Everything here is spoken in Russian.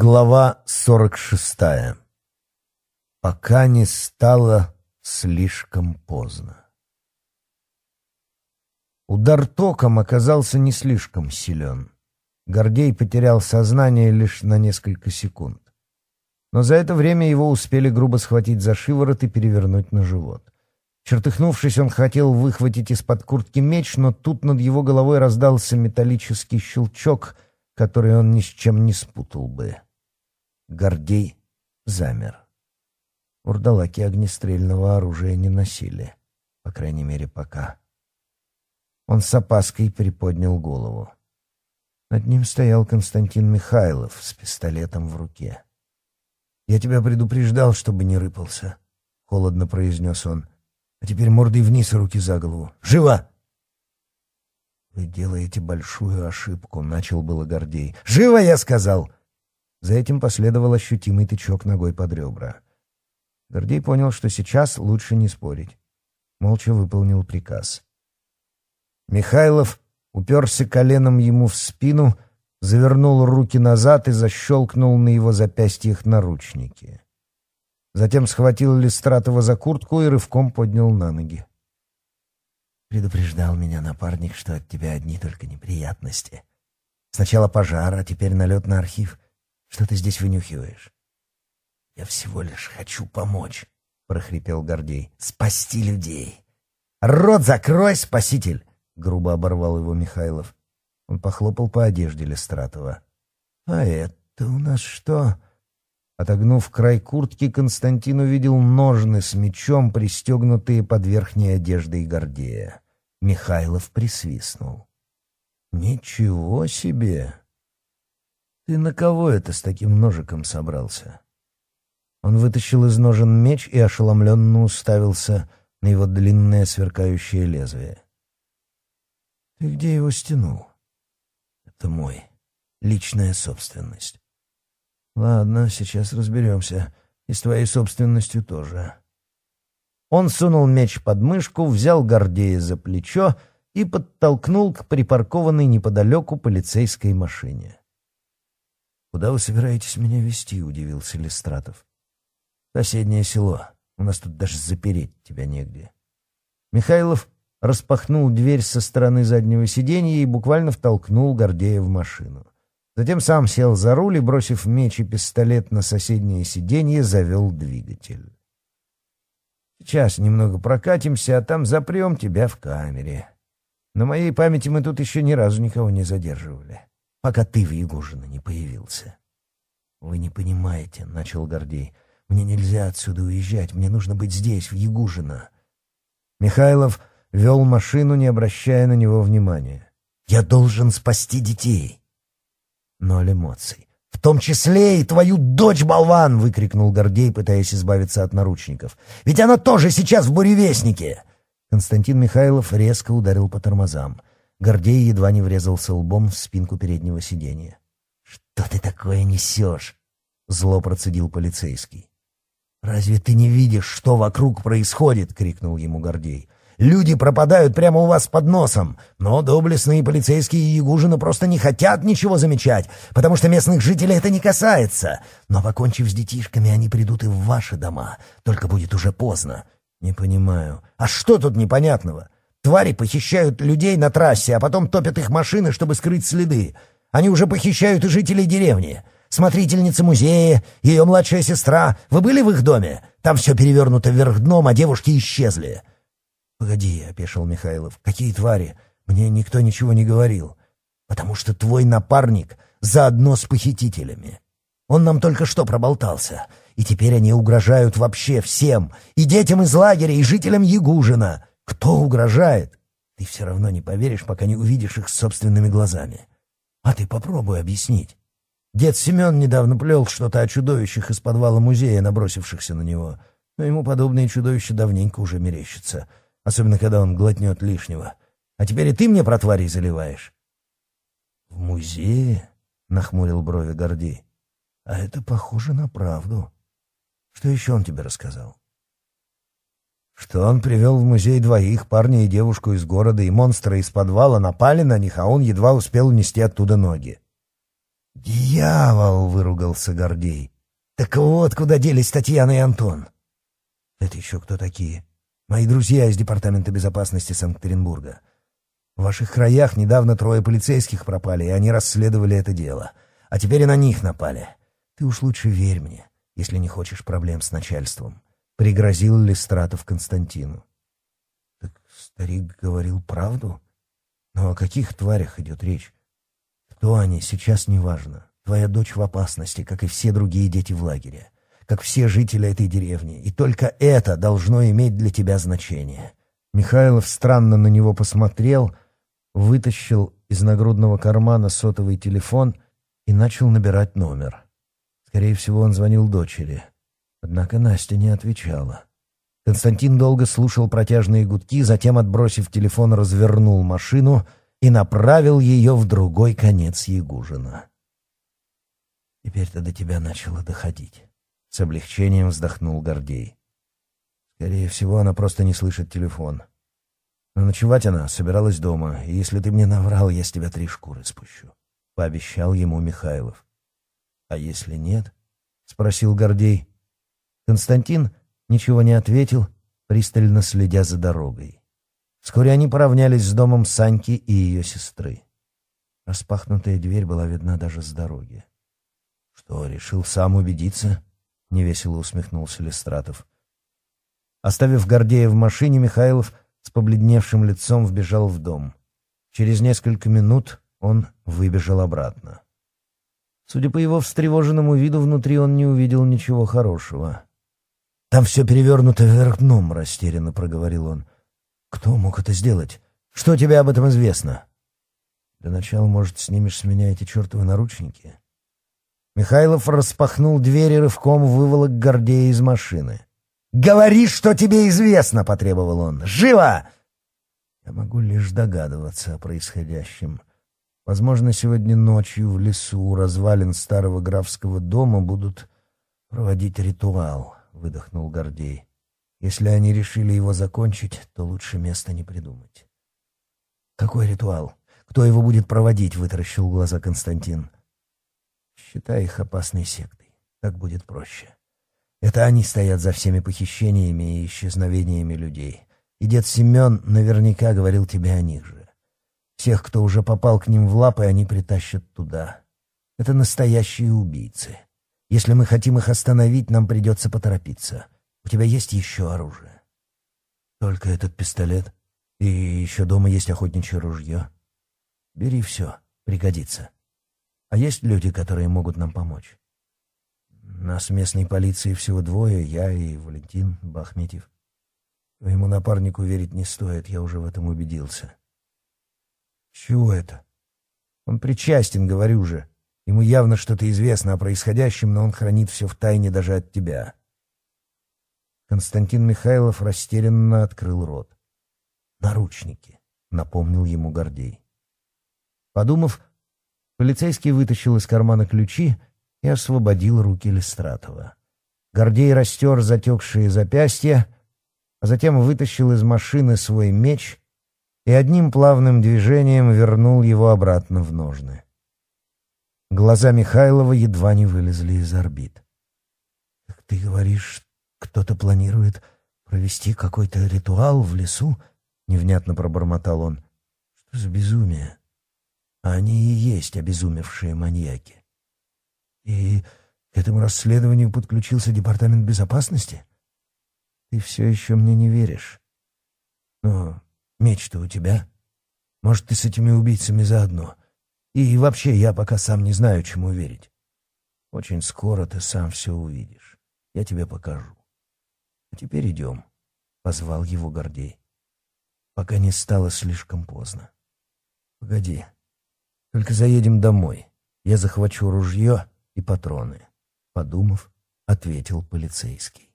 Глава 46. Пока не стало слишком поздно. Удар током оказался не слишком силен. Гордей потерял сознание лишь на несколько секунд. Но за это время его успели грубо схватить за шиворот и перевернуть на живот. Чертыхнувшись, он хотел выхватить из-под куртки меч, но тут над его головой раздался металлический щелчок, который он ни с чем не спутал бы. Гордей замер. Урдалаки огнестрельного оружия не носили, по крайней мере, пока. Он с опаской приподнял голову. Над ним стоял Константин Михайлов с пистолетом в руке. «Я тебя предупреждал, чтобы не рыпался», — холодно произнес он. «А теперь мордой вниз и руки за голову. Живо!» «Вы делаете большую ошибку», — начал было Гордей. «Живо, я сказал!» За этим последовал ощутимый тычок ногой под ребра. Гордей понял, что сейчас лучше не спорить. Молча выполнил приказ. Михайлов уперся коленом ему в спину, завернул руки назад и защелкнул на его запястьях наручники. Затем схватил Листратова за куртку и рывком поднял на ноги. «Предупреждал меня напарник, что от тебя одни только неприятности. Сначала пожар, а теперь налет на архив». Что ты здесь вынюхиваешь?» «Я всего лишь хочу помочь», — прохрипел Гордей. «Спасти людей!» «Рот закрой, спаситель!» — грубо оборвал его Михайлов. Он похлопал по одежде Лестратова. «А это у нас что?» Отогнув край куртки, Константин увидел ножны с мечом, пристегнутые под верхней одеждой Гордея. Михайлов присвистнул. «Ничего себе! Ты на кого это с таким ножиком собрался? Он вытащил из ножен меч и ошеломленно уставился на его длинное сверкающее лезвие. Ты где его стянул? Это мой. Личная собственность. Ладно, сейчас разберемся. И с твоей собственностью тоже. Он сунул меч под мышку, взял Гордея за плечо и подтолкнул к припаркованной неподалеку полицейской машине. Куда вы собираетесь меня вести? удивился Листратов. Соседнее село. У нас тут даже запереть тебя негде. Михайлов распахнул дверь со стороны заднего сиденья и буквально втолкнул Гордея в машину. Затем сам сел за руль и, бросив меч и пистолет на соседнее сиденье, завел двигатель. «Сейчас немного прокатимся, а там запрем тебя в камере. На моей памяти мы тут еще ни разу никого не задерживали» пока ты в Егожина не появился. «Вы не понимаете», — начал Гордей. «Мне нельзя отсюда уезжать, мне нужно быть здесь, в Ягужино». Михайлов вел машину, не обращая на него внимания. «Я должен спасти детей!» Ноль эмоций. «В том числе и твою дочь, болван!» — выкрикнул Гордей, пытаясь избавиться от наручников. «Ведь она тоже сейчас в буревестнике!» Константин Михайлов резко ударил по тормозам. Гордей едва не врезался лбом в спинку переднего сиденья. «Что ты такое несешь?» — зло процедил полицейский. «Разве ты не видишь, что вокруг происходит?» — крикнул ему Гордей. «Люди пропадают прямо у вас под носом, но доблестные полицейские Ягужина просто не хотят ничего замечать, потому что местных жителей это не касается. Но, покончив с детишками, они придут и в ваши дома, только будет уже поздно». «Не понимаю. А что тут непонятного?» твари похищают людей на трассе, а потом топят их машины, чтобы скрыть следы. Они уже похищают и жителей деревни. Смотрительница музея, ее младшая сестра. Вы были в их доме? Там все перевернуто вверх дном, а девушки исчезли». «Погоди», — опешил Михайлов, — «какие твари? Мне никто ничего не говорил. Потому что твой напарник заодно с похитителями. Он нам только что проболтался, и теперь они угрожают вообще всем, и детям из лагеря, и жителям Ягужина. Кто угрожает? Ты все равно не поверишь, пока не увидишь их собственными глазами. А ты попробуй объяснить. Дед Семен недавно плел что-то о чудовищах из подвала музея, набросившихся на него. Но ему подобные чудовища давненько уже мерещатся, особенно когда он глотнет лишнего. А теперь и ты мне про тварей заливаешь. — В музее? — нахмурил брови Гордей. — А это похоже на правду. Что еще он тебе рассказал? что он привел в музей двоих, парня и девушку из города, и монстра из подвала напали на них, а он едва успел унести оттуда ноги. «Дьявол!» — выругался Гордей. «Так вот, куда делись Татьяна и Антон!» «Это еще кто такие?» «Мои друзья из Департамента безопасности Санкт-Петербурга. В ваших краях недавно трое полицейских пропали, и они расследовали это дело. А теперь и на них напали. Ты уж лучше верь мне, если не хочешь проблем с начальством» пригрозил Листратов Константину. Так старик говорил правду? Но о каких тварях идет речь? Кто они, сейчас неважно. Твоя дочь в опасности, как и все другие дети в лагере, как все жители этой деревни, и только это должно иметь для тебя значение. Михайлов странно на него посмотрел, вытащил из нагрудного кармана сотовый телефон и начал набирать номер. Скорее всего, он звонил дочери — Однако Настя не отвечала. Константин долго слушал протяжные гудки, затем, отбросив телефон, развернул машину и направил ее в другой конец Ягужина. «Теперь-то до тебя начало доходить», — с облегчением вздохнул Гордей. «Скорее всего, она просто не слышит телефон. Но ночевать она собиралась дома, и если ты мне наврал, я с тебя три шкуры спущу», — пообещал ему Михайлов. «А если нет?» — спросил Гордей. Константин ничего не ответил, пристально следя за дорогой. Вскоре они поравнялись с домом Саньки и ее сестры. Распахнутая дверь была видна даже с дороги. «Что, решил сам убедиться?» — невесело усмехнулся Лестратов. Оставив Гордея в машине, Михайлов с побледневшим лицом вбежал в дом. Через несколько минут он выбежал обратно. Судя по его встревоженному виду, внутри он не увидел ничего хорошего. Там все перевернуто вверх дном, — растерянно проговорил он. Кто мог это сделать? Что тебе об этом известно? Для начала, может, снимешь с меня эти чертовы наручники? Михайлов распахнул дверь и рывком выволок Гордея из машины. «Говори, что тебе известно!» — потребовал он. «Живо!» Я могу лишь догадываться о происходящем. Возможно, сегодня ночью в лесу у развалин старого графского дома будут проводить ритуал выдохнул Гордей. Если они решили его закончить, то лучше места не придумать. Какой ритуал? Кто его будет проводить? Вытаращил глаза Константин. Считай их опасной сектой. Так будет проще. Это они стоят за всеми похищениями и исчезновениями людей. И дед Семен наверняка говорил тебе о них же. Всех, кто уже попал к ним в лапы, они притащат туда. Это настоящие убийцы. Если мы хотим их остановить, нам придется поторопиться. У тебя есть еще оружие?» «Только этот пистолет. И еще дома есть охотничье ружье. Бери все, пригодится. А есть люди, которые могут нам помочь?» «Нас местной полиции всего двое, я и Валентин Бахметьев. Твоему напарнику верить не стоит, я уже в этом убедился». «Чего это?» «Он причастен, говорю же», Ему явно что-то известно о происходящем, но он хранит все в тайне даже от тебя. Константин Михайлов растерянно открыл рот. «Наручники», — напомнил ему Гордей. Подумав, полицейский вытащил из кармана ключи и освободил руки Листратова. Гордей растер затекшие запястья, а затем вытащил из машины свой меч и одним плавным движением вернул его обратно в ножны. Глаза Михайлова едва не вылезли из орбит. «Так ты говоришь, кто-то планирует провести какой-то ритуал в лесу?» — невнятно пробормотал он. «Что за безумие? Они и есть обезумевшие маньяки. И к этому расследованию подключился Департамент безопасности? Ты все еще мне не веришь. Но меч-то у тебя. Может, ты с этими убийцами заодно?» И вообще, я пока сам не знаю, чему верить. Очень скоро ты сам все увидишь. Я тебе покажу. А теперь идем, — позвал его Гордей. Пока не стало слишком поздно. Погоди. Только заедем домой. Я захвачу ружье и патроны. Подумав, ответил полицейский.